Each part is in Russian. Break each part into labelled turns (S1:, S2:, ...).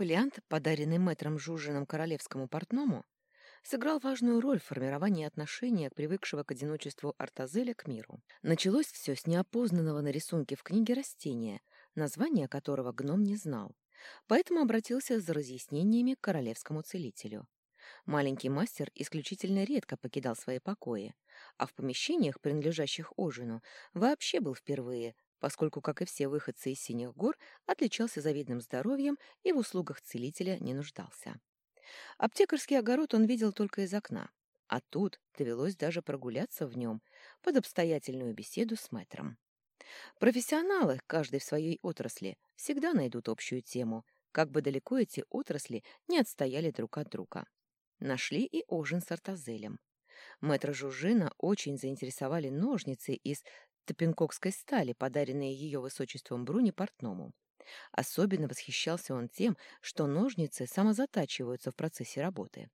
S1: Фолиант, подаренный мэтром Жужином королевскому портному, сыграл важную роль в формировании отношения привыкшего к одиночеству Артазеля к миру. Началось все с неопознанного на рисунке в книге растения, название которого гном не знал, поэтому обратился за разъяснениями к королевскому целителю. Маленький мастер исключительно редко покидал свои покои, а в помещениях, принадлежащих Ожину, вообще был впервые, поскольку, как и все выходцы из Синих гор, отличался завидным здоровьем и в услугах целителя не нуждался. Аптекарский огород он видел только из окна, а тут довелось даже прогуляться в нем под обстоятельную беседу с мэтром. Профессионалы, каждый в своей отрасли, всегда найдут общую тему, как бы далеко эти отрасли не отстояли друг от друга. Нашли и ужин с артазелем. Мэтра Жужина очень заинтересовали ножницы из топинкокской стали, подаренные ее высочеством Бруни портному. Особенно восхищался он тем, что ножницы самозатачиваются в процессе работы.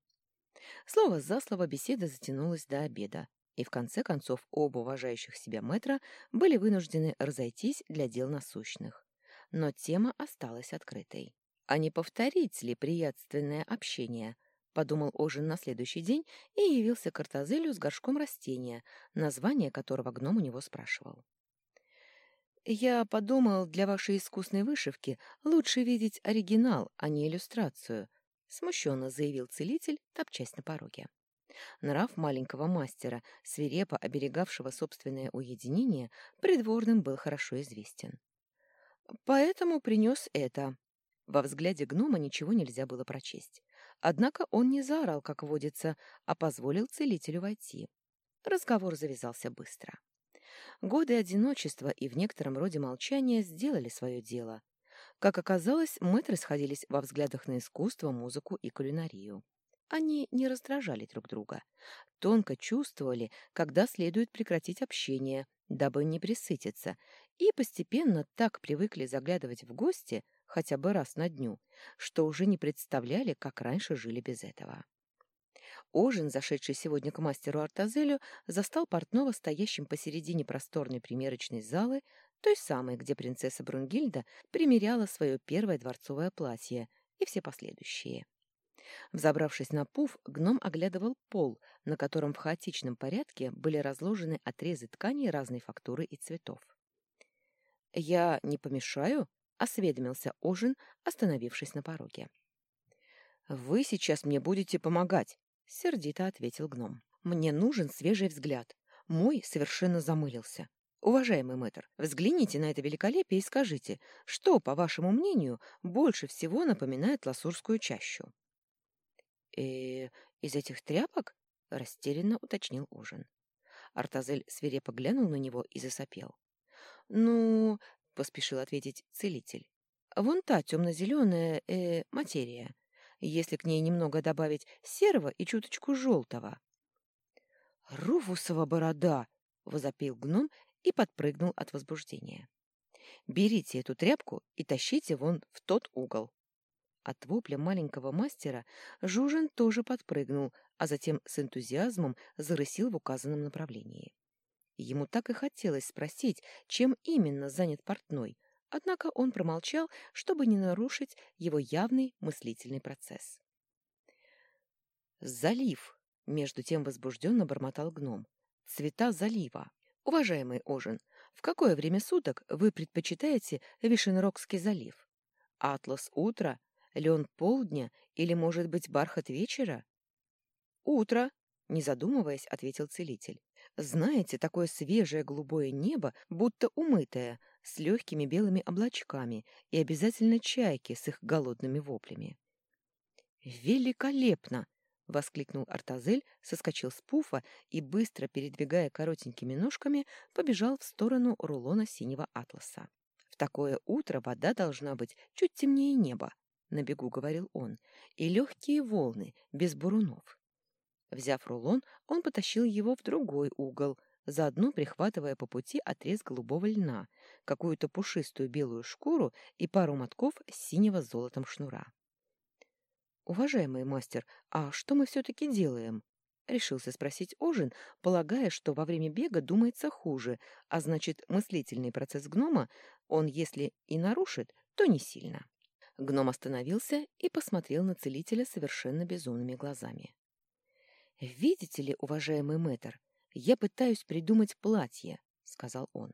S1: Слово за слово беседа затянулась до обеда, и в конце концов оба уважающих себя метра были вынуждены разойтись для дел насущных. Но тема осталась открытой. А не повторить ли приятственное общение, подумал Ожин на следующий день и явился к Артазелю с горшком растения, название которого гном у него спрашивал. «Я подумал, для вашей искусной вышивки лучше видеть оригинал, а не иллюстрацию», — смущенно заявил целитель, топчась на пороге. Нрав маленького мастера, свирепо оберегавшего собственное уединение, придворным был хорошо известен. «Поэтому принес это». Во взгляде гнома ничего нельзя было прочесть. Однако он не заорал, как водится, а позволил целителю войти. Разговор завязался быстро. Годы одиночества и в некотором роде молчания сделали свое дело. Как оказалось, мы сходились во взглядах на искусство, музыку и кулинарию. Они не раздражали друг друга, тонко чувствовали, когда следует прекратить общение, дабы не присытиться, и постепенно так привыкли заглядывать в гости – хотя бы раз на дню, что уже не представляли, как раньше жили без этого. Ожин, зашедший сегодня к мастеру Артазелю, застал портного стоящим посередине просторной примерочной залы, той самой, где принцесса Брунгильда примеряла свое первое дворцовое платье и все последующие. Взобравшись на пуф, гном оглядывал пол, на котором в хаотичном порядке были разложены отрезы тканей разной фактуры и цветов. «Я не помешаю?» — осведомился Ожин, остановившись на пороге. «Вы сейчас мне будете помогать», — сердито ответил гном. «Мне нужен свежий взгляд. Мой совершенно замылился. Уважаемый мэтр, взгляните на это великолепие и скажите, что, по вашему мнению, больше всего напоминает ласурскую чащу?» «Э, из этих тряпок?» — растерянно уточнил Ожин. Артазель свирепо глянул на него и засопел. «Ну, поспешил ответить целитель. Вон та темно-зеленая э, материя, если к ней немного добавить серого и чуточку желтого. «Руфусова борода!» — возопил гном и подпрыгнул от возбуждения. «Берите эту тряпку и тащите вон в тот угол». От вопля маленького мастера Жужин тоже подпрыгнул, а затем с энтузиазмом зарысил в указанном направлении. Ему так и хотелось спросить, чем именно занят портной, однако он промолчал, чтобы не нарушить его явный мыслительный процесс. «Залив!» — между тем возбужденно бормотал гном. «Цвета залива! Уважаемый Ожин, в какое время суток вы предпочитаете Вишенрогский залив? Атлас утра, лен полдня или, может быть, бархат вечера?» «Утро!» — не задумываясь, ответил целитель. Знаете, такое свежее голубое небо, будто умытое, с легкими белыми облачками и обязательно чайки с их голодными воплями. «Великолепно!» — воскликнул Артазель, соскочил с пуфа и, быстро передвигая коротенькими ножками, побежал в сторону рулона синего атласа. «В такое утро вода должна быть чуть темнее неба», — на бегу говорил он, — «и легкие волны, без бурунов. Взяв рулон, он потащил его в другой угол, заодно прихватывая по пути отрез голубого льна, какую-то пушистую белую шкуру и пару мотков синего с золотом шнура. «Уважаемый мастер, а что мы все-таки делаем?» — решился спросить Ожин, полагая, что во время бега думается хуже, а значит, мыслительный процесс гнома он, если и нарушит, то не сильно. Гном остановился и посмотрел на целителя совершенно безумными глазами. «Видите ли, уважаемый мэтр, я пытаюсь придумать платье», — сказал он.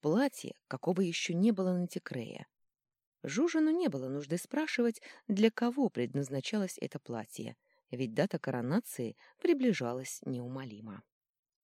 S1: «Платье, какого еще не было на Текрее». Жужину не было нужды спрашивать, для кого предназначалось это платье, ведь дата коронации приближалась неумолимо.